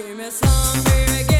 Give me some, baby.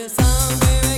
me some, baby.